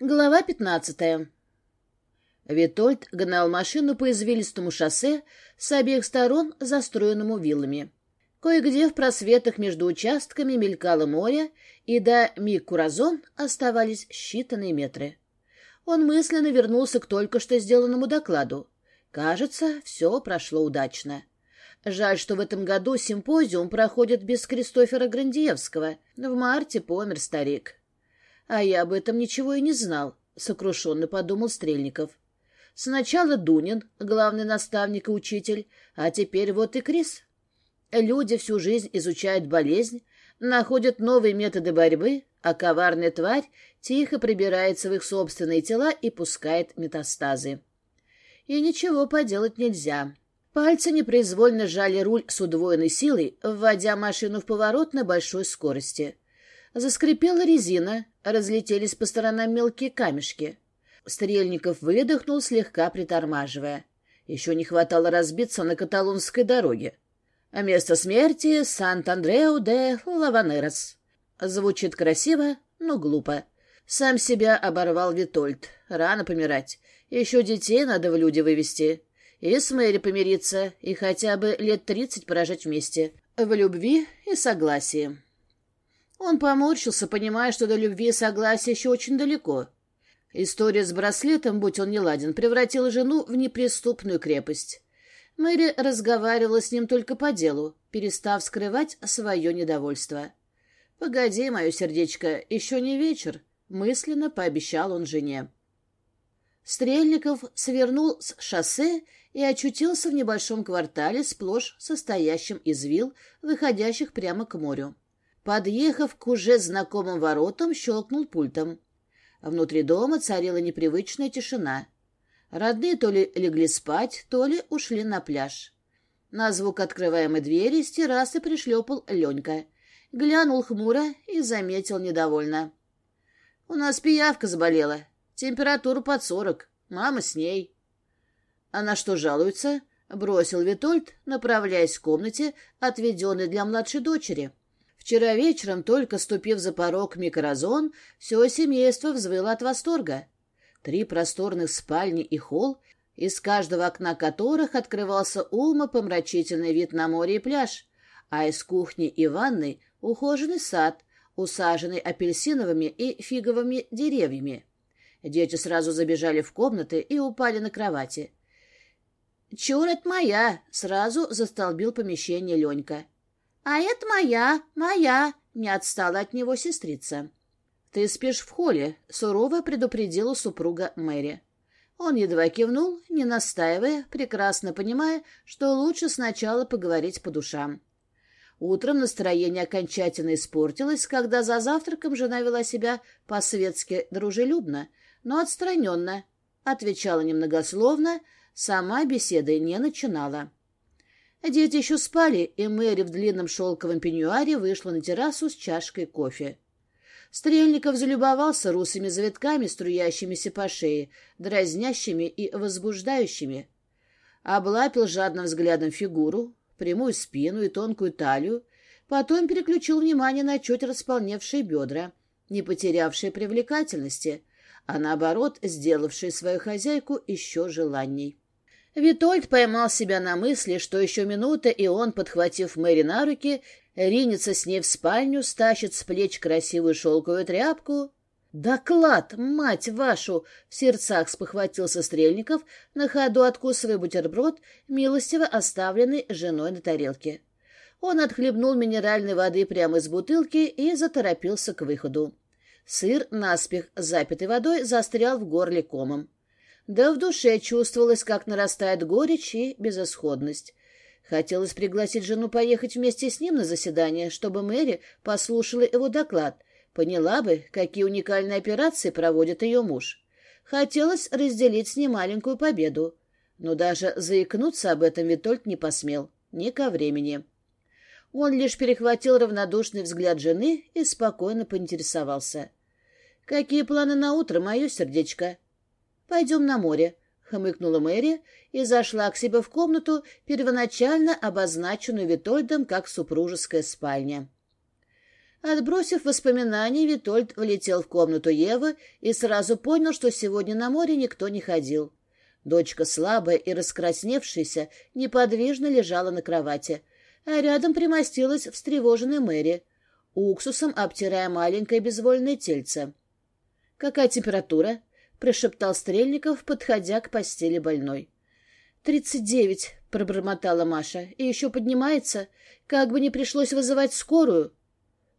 Глава пятнадцатая. Витольд гнал машину по извилистому шоссе с обеих сторон, застроенному виллами. Кое-где в просветах между участками мелькало море, и до Микуразон оставались считанные метры. Он мысленно вернулся к только что сделанному докладу. Кажется, все прошло удачно. Жаль, что в этом году симпозиум проходит без Кристофера Грандиевского. В марте помер старик. А я об этом ничего и не знал, сокрушенно подумал Стрельников. Сначала Дунин, главный наставник и учитель, а теперь вот и Крис. Люди всю жизнь изучают болезнь, находят новые методы борьбы, а коварная тварь тихо прибирается в их собственные тела и пускает метастазы. И ничего поделать нельзя. Пальцы непроизвольно жали руль с удвоенной силой, вводя машину в поворот на большой скорости. Заскрипела резина, разлетелись по сторонам мелкие камешки. Стрельников выдохнул, слегка притормаживая. Еще не хватало разбиться на каталонской дороге. А место смерти — Сант-Андреу де Лаванерос. Звучит красиво, но глупо. Сам себя оборвал Витольд. Рано помирать. Еще детей надо в люди вывести. И с Мэри помириться, и хотя бы лет тридцать прожить вместе. В любви и согласии. Он поморщился, понимая, что до любви и согласия еще очень далеко. История с браслетом, будь он неладен, превратила жену в неприступную крепость. Мэри разговаривала с ним только по делу, перестав скрывать свое недовольство. «Погоди, мое сердечко, еще не вечер», — мысленно пообещал он жене. Стрельников свернул с шоссе и очутился в небольшом квартале, сплошь состоящем из вил, выходящих прямо к морю. Подъехав к уже знакомым воротам, щелкнул пультом. Внутри дома царила непривычная тишина. Родные то ли легли спать, то ли ушли на пляж. На звук открываемой двери с террасы пришлепал Ленька. Глянул хмуро и заметил недовольно. — У нас пиявка заболела. Температура под сорок. Мама с ней. «А — Она что жалуется? — бросил Витольд, направляясь в комнате, отведенной для младшей дочери. — Вчера вечером, только ступив за порог микрозон, все семейство взвыло от восторга. Три просторных спальни и холл, из каждого окна которых открывался умопомрачительный вид на море и пляж, а из кухни и ванной — ухоженный сад, усаженный апельсиновыми и фиговыми деревьями. Дети сразу забежали в комнаты и упали на кровати. Черт моя!» — сразу застолбил помещение Ленька. «А это моя, моя!» — не отстала от него сестрица. «Ты спишь в холле», — сурово предупредила супруга Мэри. Он едва кивнул, не настаивая, прекрасно понимая, что лучше сначала поговорить по душам. Утром настроение окончательно испортилось, когда за завтраком жена вела себя по-светски дружелюбно, но отстраненно, отвечала немногословно, сама беседы не начинала. Дети еще спали, и Мэри в длинном шелковом пеньюаре вышла на террасу с чашкой кофе. Стрельников залюбовался русыми завитками, струящимися по шее, дразнящими и возбуждающими. Облапил жадным взглядом фигуру, прямую спину и тонкую талию, потом переключил внимание на чуть располневшие бедра, не потерявшие привлекательности, а наоборот, сделавшие свою хозяйку еще желанней. Витольд поймал себя на мысли, что еще минута, и он, подхватив Мэри на руки, ринется с ней в спальню, стащит с плеч красивую шелковую тряпку. «Доклад, мать вашу!» — в сердцах спохватился Стрельников, на ходу откусывая бутерброд, милостиво оставленный женой на тарелке. Он отхлебнул минеральной воды прямо из бутылки и заторопился к выходу. Сыр, наспех, запитый водой, застрял в горле комом. Да в душе чувствовалось, как нарастает горечь и безысходность. Хотелось пригласить жену поехать вместе с ним на заседание, чтобы Мэри послушала его доклад, поняла бы, какие уникальные операции проводит ее муж. Хотелось разделить с ней маленькую победу. Но даже заикнуться об этом Витольд не посмел. Ни ко времени. Он лишь перехватил равнодушный взгляд жены и спокойно поинтересовался. «Какие планы на утро, мое сердечко?» «Пойдем на море», — хмыкнула Мэри и зашла к себе в комнату, первоначально обозначенную Витольдом как супружеская спальня. Отбросив воспоминания, Витольд влетел в комнату Евы и сразу понял, что сегодня на море никто не ходил. Дочка слабая и раскрасневшаяся неподвижно лежала на кровати, а рядом примостилась встревоженная Мэри, уксусом обтирая маленькое безвольное тельце. «Какая температура?» — — прошептал Стрельников, подходя к постели больной. «Тридцать девять», — пробормотала Маша. «И еще поднимается. Как бы не пришлось вызывать скорую».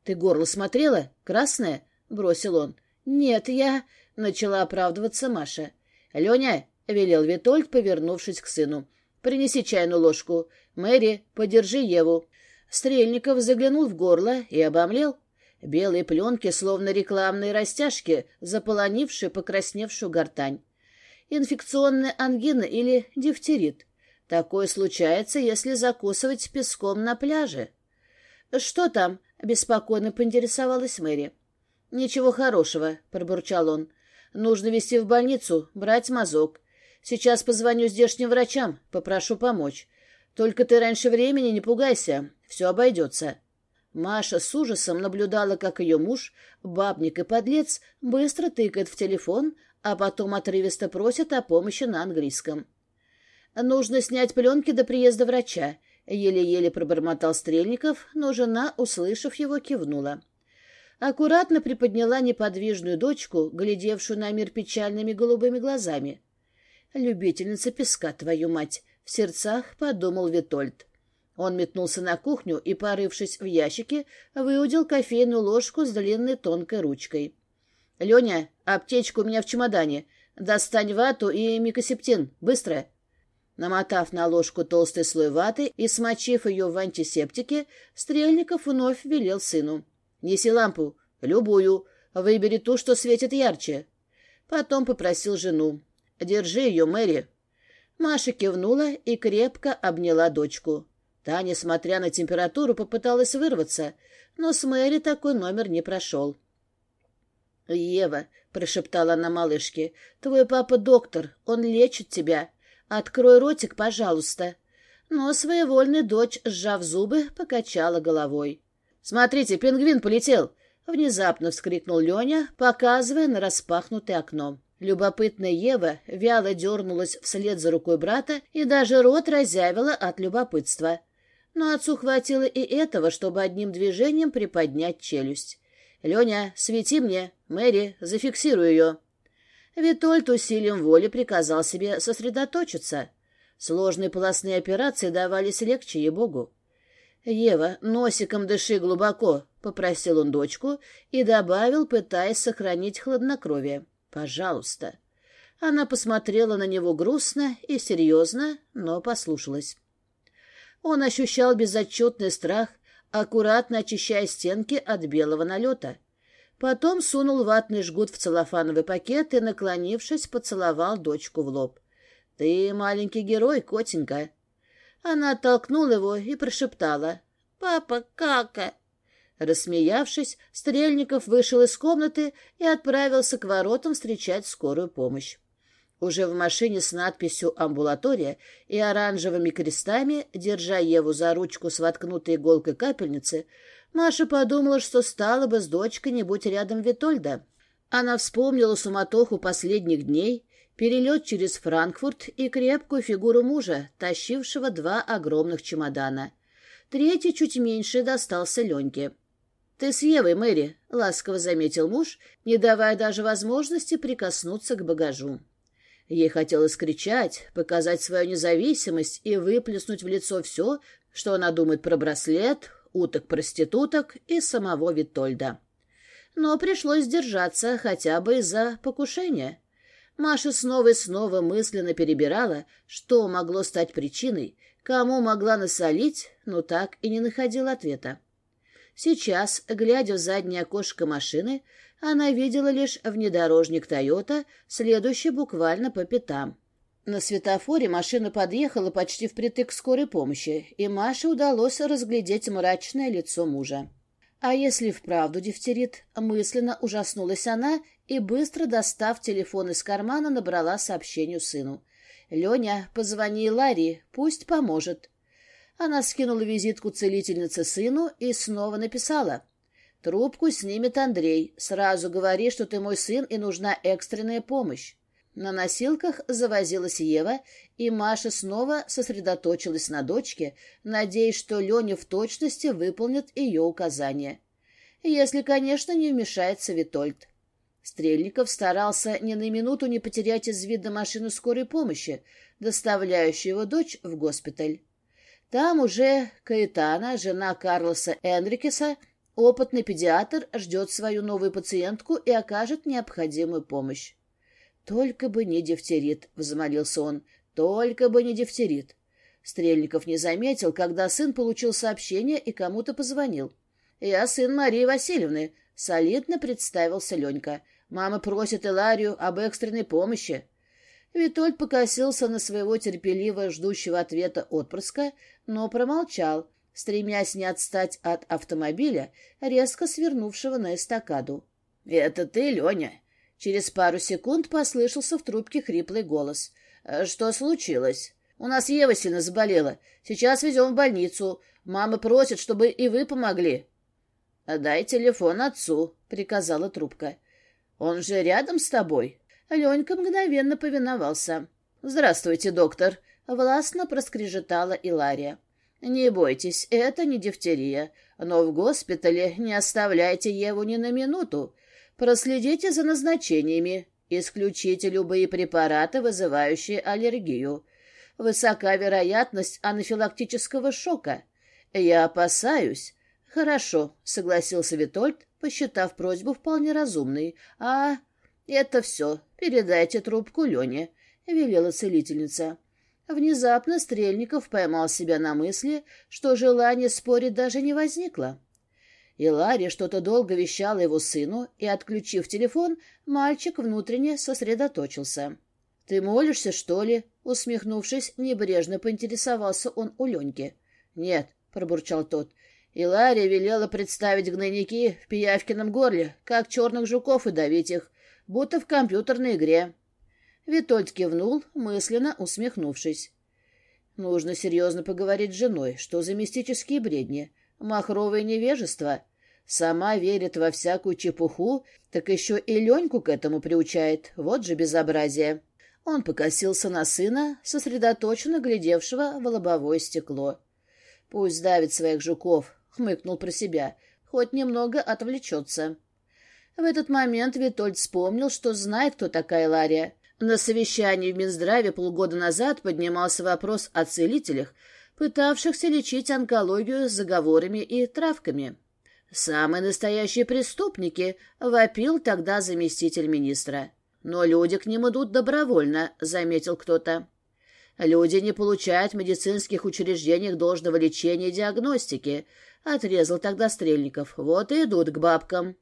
«Ты горло смотрела? Красное?» — бросил он. «Нет, я...» — начала оправдываться Маша. «Леня!» — велел Витольд, повернувшись к сыну. «Принеси чайную ложку. Мэри, подержи Еву». Стрельников заглянул в горло и обомлел белой пленки, словно рекламные растяжки, заполонившие, покрасневшую гортань. Инфекционная ангина или дифтерит. Такое случается, если закусывать песком на пляже. «Что там?» — беспокойно поинтересовалась Мэри. «Ничего хорошего», — пробурчал он. «Нужно везти в больницу, брать мазок. Сейчас позвоню здешним врачам, попрошу помочь. Только ты раньше времени не пугайся, все обойдется». Маша с ужасом наблюдала, как ее муж, бабник и подлец, быстро тыкает в телефон, а потом отрывисто просит о помощи на английском. «Нужно снять пленки до приезда врача», — еле-еле пробормотал Стрельников, но жена, услышав его, кивнула. Аккуратно приподняла неподвижную дочку, глядевшую на мир печальными голубыми глазами. «Любительница песка, твою мать!» — в сердцах подумал Витольд. Он метнулся на кухню и, порывшись в ящике, выудил кофейную ложку с длинной тонкой ручкой. — Леня, аптечка у меня в чемодане. Достань вату и микосептин. Быстро! Намотав на ложку толстый слой ваты и смочив ее в антисептике, Стрельников вновь велел сыну. — Неси лампу. Любую. Выбери ту, что светит ярче. Потом попросил жену. — Держи ее, Мэри. Маша кивнула и крепко обняла дочку. Танец, несмотря на температуру, попыталась вырваться, но с Мэри такой номер не прошел. «Ева», — прошептала она малышке, — «твой папа доктор, он лечит тебя. Открой ротик, пожалуйста». Но своевольная дочь, сжав зубы, покачала головой. «Смотрите, пингвин полетел!» — внезапно вскрикнул Леня, показывая на распахнутое окно. Любопытная Ева вяло дернулась вслед за рукой брата и даже рот разявила от любопытства но отцу хватило и этого, чтобы одним движением приподнять челюсть. «Леня, свети мне! Мэри, зафиксируй ее!» Витольд усилием воли приказал себе сосредоточиться. Сложные полостные операции давались легче ей-богу. «Ева, носиком дыши глубоко», — попросил он дочку и добавил, пытаясь сохранить хладнокровие. «Пожалуйста». Она посмотрела на него грустно и серьезно, но послушалась. Он ощущал безотчетный страх, аккуратно очищая стенки от белого налета. Потом сунул ватный жгут в целлофановый пакет и, наклонившись, поцеловал дочку в лоб. «Ты маленький герой, котенька!» Она оттолкнула его и прошептала. «Папа, кака!» Рассмеявшись, Стрельников вышел из комнаты и отправился к воротам встречать скорую помощь. Уже в машине с надписью «Амбулатория» и оранжевыми крестами, держа Еву за ручку с воткнутой иголкой капельницы, Маша подумала, что стала бы с дочкой не быть рядом Витольда. Она вспомнила суматоху последних дней, перелет через Франкфурт и крепкую фигуру мужа, тащившего два огромных чемодана. Третий, чуть меньше, достался Леньке. «Ты с Евой, Мэри», — ласково заметил муж, не давая даже возможности прикоснуться к багажу. Ей хотелось кричать, показать свою независимость и выплеснуть в лицо все, что она думает про браслет, уток-проституток и самого Витольда. Но пришлось держаться хотя бы из-за покушения. Маша снова и снова мысленно перебирала, что могло стать причиной, кому могла насолить, но так и не находила ответа. Сейчас, глядя в заднее окошко машины, она видела лишь внедорожник «Тойота», следующий буквально по пятам. На светофоре машина подъехала почти впритык к скорой помощи, и Маше удалось разглядеть мрачное лицо мужа. А если вправду дифтерит? Мысленно ужаснулась она и, быстро достав телефон из кармана, набрала сообщению сыну. «Леня, позвони Ларри, пусть поможет». Она скинула визитку целительнице сыну и снова написала. «Трубку снимет Андрей. Сразу говори, что ты мой сын и нужна экстренная помощь». На носилках завозилась Ева, и Маша снова сосредоточилась на дочке, надеясь, что Леня в точности выполнит ее указания. Если, конечно, не вмешается Витольд. Стрельников старался ни на минуту не потерять из вида машину скорой помощи, доставляющую его дочь в госпиталь. Там уже Каэтана, жена Карлоса Энрикеса, опытный педиатр, ждет свою новую пациентку и окажет необходимую помощь. «Только бы не дифтерит», — взмолился он, — «только бы не дифтерит». Стрельников не заметил, когда сын получил сообщение и кому-то позвонил. «Я сын Марии Васильевны», — солидно представился Ленька. «Мама просит Иларию об экстренной помощи». Витоль покосился на своего терпеливо ждущего ответа отпрыска, но промолчал, стремясь не отстать от автомобиля, резко свернувшего на эстакаду. «Это ты, Леня?» Через пару секунд послышался в трубке хриплый голос. «Э, «Что случилось?» «У нас Ева сильно заболела. Сейчас везем в больницу. Мама просит, чтобы и вы помогли». «Дай телефон отцу», — приказала трубка. «Он же рядом с тобой?» Ленька мгновенно повиновался. «Здравствуйте, доктор!» — властно проскрежетала Илария. «Не бойтесь, это не дифтерия, но в госпитале не оставляйте Еву ни на минуту. Проследите за назначениями, исключите любые препараты, вызывающие аллергию. Высока вероятность анафилактического шока. Я опасаюсь». «Хорошо», — согласился Витольд, посчитав просьбу вполне разумной. «А «Это все. Передайте трубку Лене», — велела целительница. Внезапно Стрельников поймал себя на мысли, что желание спорить даже не возникло. И Ларри что-то долго вещала его сыну, и, отключив телефон, мальчик внутренне сосредоточился. «Ты молишься, что ли?» Усмехнувшись, небрежно поинтересовался он у Леньки. «Нет», — пробурчал тот, И — «Илария велела представить гнойники в пиявкином горле, как черных жуков и давить их будто в компьютерной игре. Витольд кивнул, мысленно усмехнувшись. Нужно серьезно поговорить с женой, что за мистические бредни, махровое невежество. Сама верит во всякую чепуху, так еще и Леньку к этому приучает. Вот же безобразие. Он покосился на сына, сосредоточенно глядевшего в лобовое стекло. «Пусть давит своих жуков», — хмыкнул про себя, — «хоть немного отвлечется». В этот момент Витольд вспомнил, что знает, кто такая Лария. На совещании в Минздраве полгода назад поднимался вопрос о целителях, пытавшихся лечить онкологию заговорами и травками. «Самые настоящие преступники», — вопил тогда заместитель министра. «Но люди к ним идут добровольно», — заметил кто-то. «Люди не получают в медицинских учреждениях должного лечения и диагностики», — отрезал тогда Стрельников. «Вот и идут к бабкам».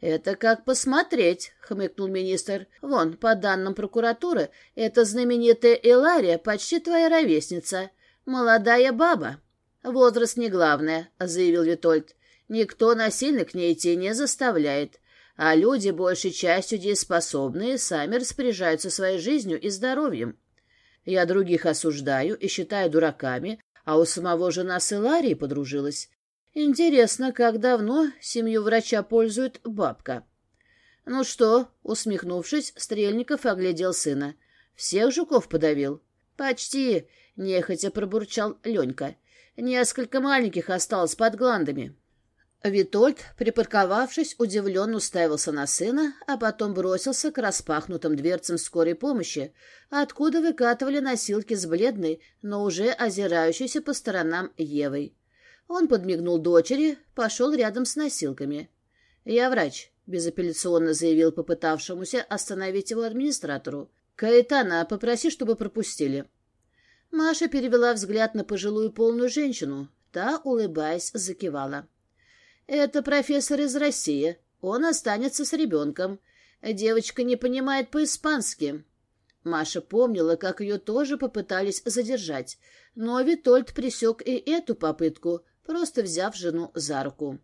«Это как посмотреть», — хмыкнул министр. «Вон, по данным прокуратуры, эта знаменитая Элария почти твоя ровесница. Молодая баба». «Возраст не главное», — заявил Витольд. «Никто насильно к ней идти не заставляет. А люди, большей частью дееспособные, сами распоряжаются своей жизнью и здоровьем. Я других осуждаю и считаю дураками, а у самого жена с Эларией подружилась. Интересно, как давно семью врача пользует бабка. Ну что, усмехнувшись, Стрельников оглядел сына. Всех жуков подавил? Почти, нехотя пробурчал Ленька. Несколько маленьких осталось под гландами. Витольд, припарковавшись, удивленно уставился на сына, а потом бросился к распахнутым дверцам скорой помощи, откуда выкатывали носилки с бледной, но уже озирающейся по сторонам Евой. Он подмигнул дочери, пошел рядом с носилками. «Я врач», — безапелляционно заявил попытавшемуся остановить его администратору. «Каэтана, попроси, чтобы пропустили». Маша перевела взгляд на пожилую полную женщину. Та, улыбаясь, закивала. «Это профессор из России. Он останется с ребенком. Девочка не понимает по-испански». Маша помнила, как ее тоже попытались задержать, но Витольд пресек и эту попытку, просто взяв жену за руку.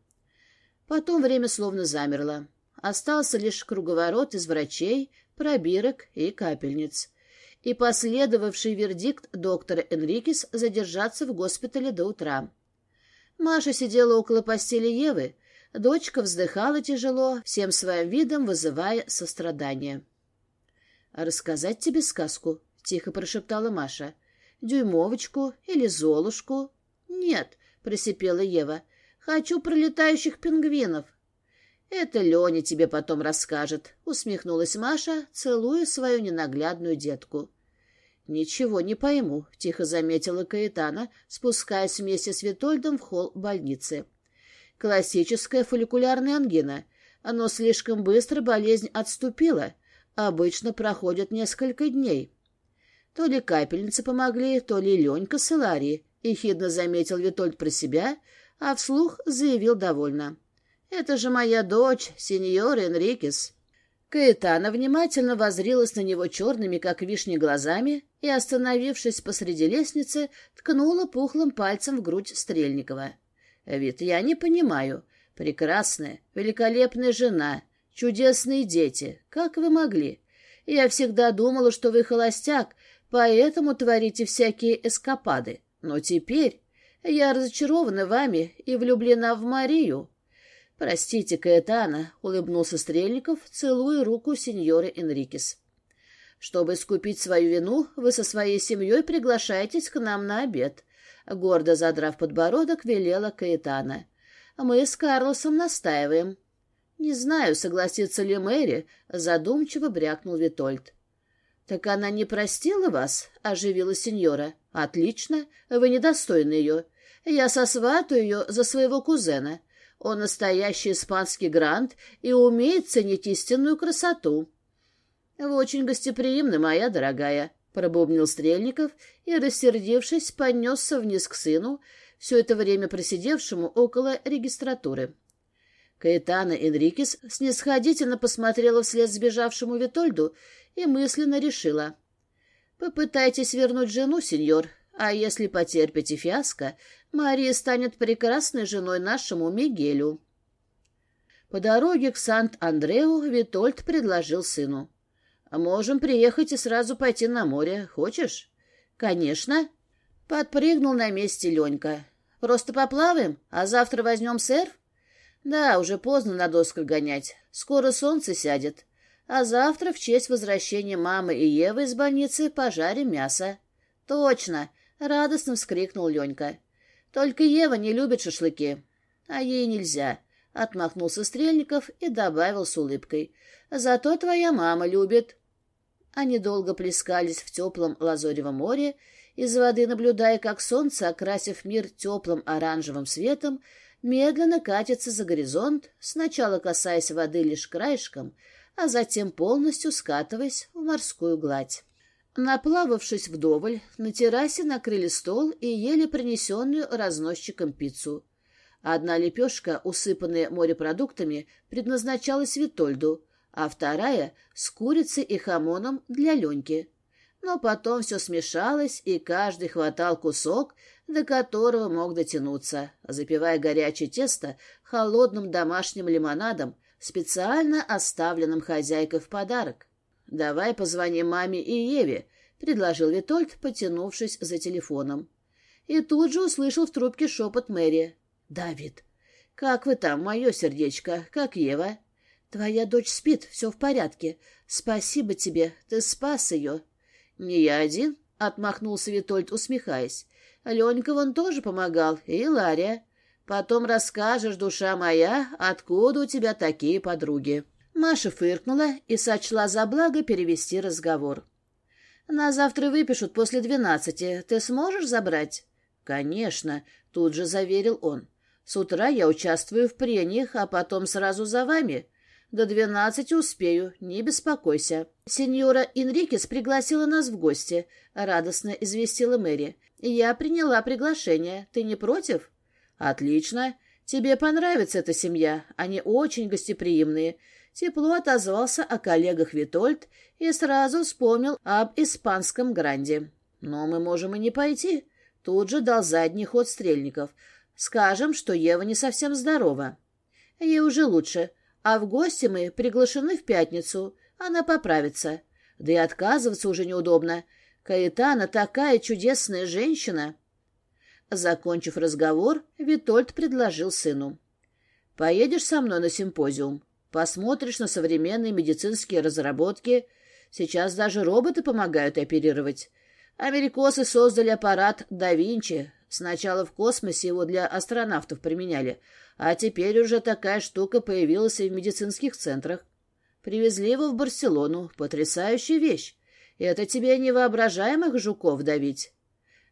Потом время словно замерло. Остался лишь круговорот из врачей, пробирок и капельниц. И последовавший вердикт доктора Энрикес задержаться в госпитале до утра. Маша сидела около постели Евы. Дочка вздыхала тяжело, всем своим видом вызывая сострадание. «Рассказать тебе сказку», — тихо прошептала Маша. «Дюймовочку или Золушку?» «Нет, просипела Ева. «Хочу пролетающих пингвинов». «Это Леня тебе потом расскажет», — усмехнулась Маша, целуя свою ненаглядную детку. «Ничего не пойму», — тихо заметила Каэтана, спускаясь вместе с Витольдом в холл больницы. «Классическая фолликулярная ангина. Но слишком быстро болезнь отступила. Обычно проходит несколько дней». То ли капельницы помогли, то ли Ленька с Иларией ехидно заметил Витольд про себя, а вслух заявил довольно. «Это же моя дочь, сеньор Энрикес». Каэтана внимательно возрилась на него черными, как вишни, глазами и, остановившись посреди лестницы, ткнула пухлым пальцем в грудь Стрельникова. «Вид, я не понимаю. Прекрасная, великолепная жена, чудесные дети. Как вы могли? Я всегда думала, что вы холостяк, поэтому творите всякие эскапады. Но теперь я разочарована вами и влюблена в Марию. Простите, Каэтана, — улыбнулся Стрельников, целуя руку сеньоры Энрикес. Чтобы искупить свою вину, вы со своей семьей приглашаетесь к нам на обед. Гордо задрав подбородок, велела Каэтана. А мы с Карлосом настаиваем. — Не знаю, согласится ли Мэри, — задумчиво брякнул Витольд. «Так она не простила вас?» — оживила сеньора. «Отлично. Вы недостойны ее. Я сосватаю ее за своего кузена. Он настоящий испанский грант и умеет ценить истинную красоту». «Вы очень гостеприимны, моя дорогая», — пробубнил Стрельников и, рассердившись, поднесся вниз к сыну, все это время просидевшему около регистратуры. Каэтана Энрикес снисходительно посмотрела вслед сбежавшему Витольду и мысленно решила. «Попытайтесь вернуть жену, сеньор, а если потерпите фиаско, Мария станет прекрасной женой нашему Мигелю». По дороге к сант андрео Витольд предложил сыну. «Можем приехать и сразу пойти на море. Хочешь?» «Конечно». Подпрыгнул на месте Ленька. «Просто поплаваем, а завтра возьмем сэр. «Да, уже поздно на досках гонять. Скоро солнце сядет а завтра в честь возвращения мамы и Евы из больницы пожарим мясо. — Точно! — радостно вскрикнул Ленька. — Только Ева не любит шашлыки. — А ей нельзя! — отмахнулся Стрельников и добавил с улыбкой. — Зато твоя мама любит. Они долго плескались в теплом лазоревом море, из воды наблюдая, как солнце, окрасив мир теплым оранжевым светом, медленно катится за горизонт, сначала касаясь воды лишь краешком — а затем полностью скатываясь в морскую гладь. Наплававшись вдоволь, на террасе накрыли стол и ели принесенную разносчиком пиццу. Одна лепешка, усыпанная морепродуктами, предназначалась Витольду, а вторая — с курицей и хамоном для Леньки. Но потом все смешалось, и каждый хватал кусок, до которого мог дотянуться, запивая горячее тесто холодным домашним лимонадом специально оставленным хозяйкой в подарок. «Давай позвоним маме и Еве», — предложил Витольд, потянувшись за телефоном. И тут же услышал в трубке шепот Мэри. «Давид, как вы там, мое сердечко, как Ева?» «Твоя дочь спит, все в порядке. Спасибо тебе, ты спас ее». «Не я один», — отмахнулся Витольд, усмехаясь. «Ленька вон тоже помогал, и Лария. Потом расскажешь, душа моя, откуда у тебя такие подруги. Маша фыркнула и сочла за благо перевести разговор. «На завтра выпишут после двенадцати. Ты сможешь забрать?» «Конечно», — тут же заверил он. «С утра я участвую в прениях, а потом сразу за вами. До двенадцати успею, не беспокойся. Сеньора Инрикес пригласила нас в гости, радостно известила Мэри. Я приняла приглашение. Ты не против? «Отлично. Тебе понравится эта семья. Они очень гостеприимные». Тепло отозвался о коллегах Витольд и сразу вспомнил об испанском гранде. «Но мы можем и не пойти». Тут же дал задний ход стрельников. «Скажем, что Ева не совсем здорова». «Ей уже лучше. А в гости мы приглашены в пятницу. Она поправится. Да и отказываться уже неудобно. Каэтана такая чудесная женщина». Закончив разговор, Витольд предложил сыну. «Поедешь со мной на симпозиум, посмотришь на современные медицинские разработки. Сейчас даже роботы помогают оперировать. Америкосы создали аппарат «Да Винчи». Сначала в космосе его для астронавтов применяли, а теперь уже такая штука появилась и в медицинских центрах. Привезли его в Барселону. Потрясающая вещь. Это тебе невоображаемых жуков давить.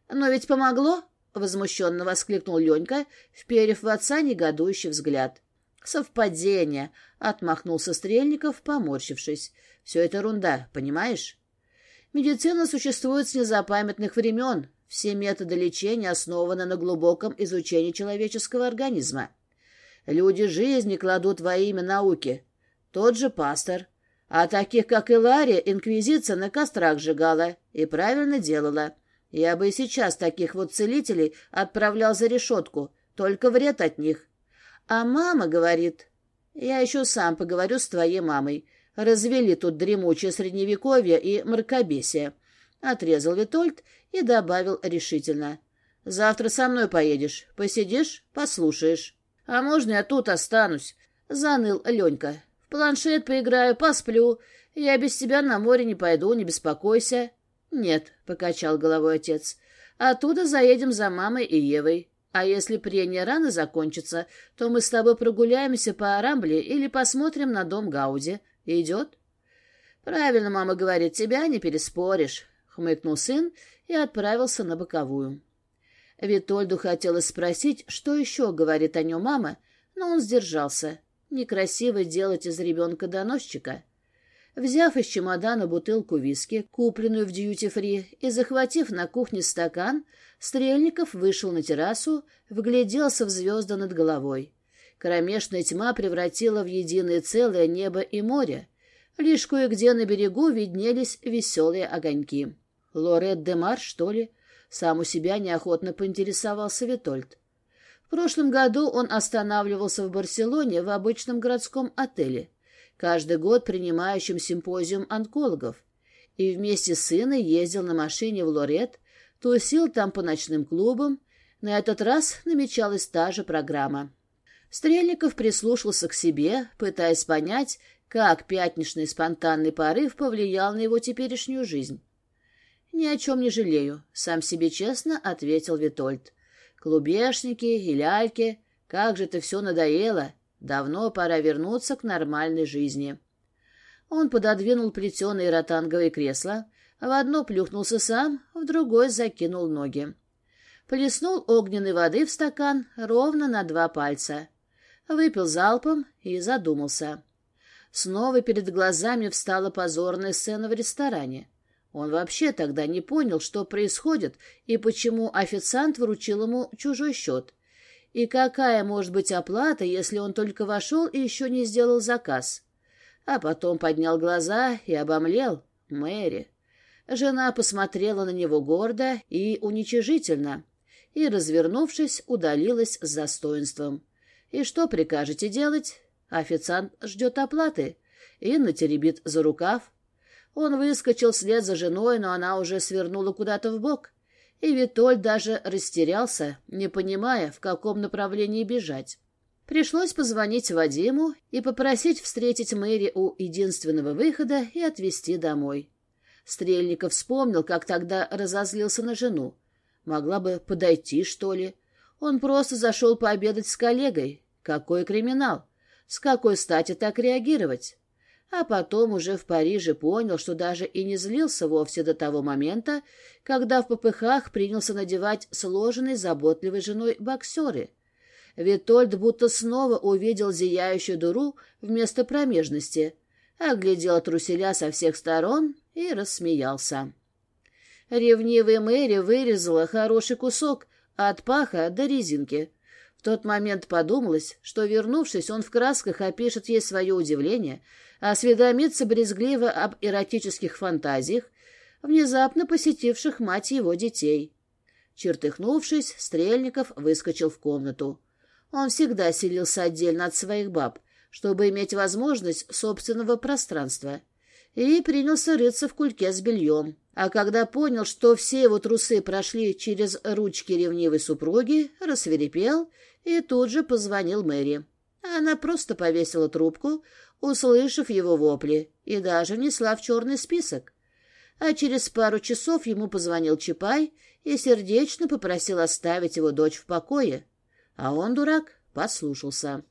Но ведь помогло?» — возмущенно воскликнул Ленька, вперев в отца негодующий взгляд. «Совпадение!» — отмахнулся Стрельников, поморщившись. «Все это ерунда, понимаешь? Медицина существует с незапамятных времен. Все методы лечения основаны на глубоком изучении человеческого организма. Люди жизни кладут во имя науки. Тот же пастор. А таких, как Илария, инквизиция на кострах сжигала и правильно делала». Я бы и сейчас таких вот целителей отправлял за решетку, только вред от них. А мама говорит... Я еще сам поговорю с твоей мамой. Развели тут дремучее средневековье и мракобесие. Отрезал Витольд и добавил решительно. Завтра со мной поедешь. Посидишь, послушаешь. А можно я тут останусь? Заныл Ленька. В планшет поиграю, посплю. Я без тебя на море не пойду, не беспокойся. «Нет», — покачал головой отец, — «оттуда заедем за мамой и Евой. А если прения рано закончится, то мы с тобой прогуляемся по Арамбле или посмотрим на дом Гауди. Идет?» «Правильно, мама говорит, тебя не переспоришь», — хмыкнул сын и отправился на боковую. Витольду хотелось спросить, что еще говорит о нем мама, но он сдержался. Некрасиво делать из ребенка доносчика. Взяв из чемодана бутылку виски, купленную в дьюти-фри, и захватив на кухне стакан, Стрельников вышел на террасу, вгляделся в звезды над головой. Кромешная тьма превратила в единое целое небо и море. Лишь кое-где на берегу виднелись веселые огоньки. Лорет де Мар, что ли? Сам у себя неохотно поинтересовался Витольд. В прошлом году он останавливался в Барселоне в обычном городском отеле каждый год принимающим симпозиум онкологов, и вместе с сыном ездил на машине в Лорет, тусил там по ночным клубам. На этот раз намечалась та же программа. Стрельников прислушался к себе, пытаясь понять, как пятничный спонтанный порыв повлиял на его теперешнюю жизнь. «Ни о чем не жалею», — сам себе честно ответил Витольд. «Клубешники и ляльки, как же это все надоело! Давно пора вернуться к нормальной жизни. Он пододвинул плетеное ротанговое кресло, в одно плюхнулся сам, в другое закинул ноги. Плеснул огненной воды в стакан ровно на два пальца. Выпил залпом и задумался. Снова перед глазами встала позорная сцена в ресторане. Он вообще тогда не понял, что происходит и почему официант вручил ему чужой счет — и какая может быть оплата, если он только вошел и еще не сделал заказ? А потом поднял глаза и обомлел. Мэри. Жена посмотрела на него гордо и уничижительно и, развернувшись, удалилась с достоинством. «И что прикажете делать?» Официант ждет оплаты. Инна теребит за рукав. Он выскочил вслед за женой, но она уже свернула куда-то в бок и Витоль даже растерялся, не понимая, в каком направлении бежать. Пришлось позвонить Вадиму и попросить встретить Мэри у единственного выхода и отвезти домой. Стрельников вспомнил, как тогда разозлился на жену. Могла бы подойти, что ли. Он просто зашел пообедать с коллегой. Какой криминал? С какой стати так реагировать? а потом уже в Париже понял, что даже и не злился вовсе до того момента, когда в попыхах принялся надевать сложенные заботливой женой боксеры. Витольд будто снова увидел зияющую дуру вместо промежности, оглядел труселя со всех сторон и рассмеялся. Ревнивая Мэри вырезала хороший кусок от паха до резинки — тот момент подумалось, что, вернувшись, он в красках опишет ей свое удивление, осведомится брезгливо об эротических фантазиях, внезапно посетивших мать его детей. Чертыхнувшись, Стрельников выскочил в комнату. Он всегда селился отдельно от своих баб, чтобы иметь возможность собственного пространства — и принялся рыться в кульке с бельем. А когда понял, что все его трусы прошли через ручки ревнивой супруги, рассверепел и тут же позвонил Мэри. Она просто повесила трубку, услышав его вопли, и даже внесла в черный список. А через пару часов ему позвонил Чапай и сердечно попросил оставить его дочь в покое. А он, дурак, послушался.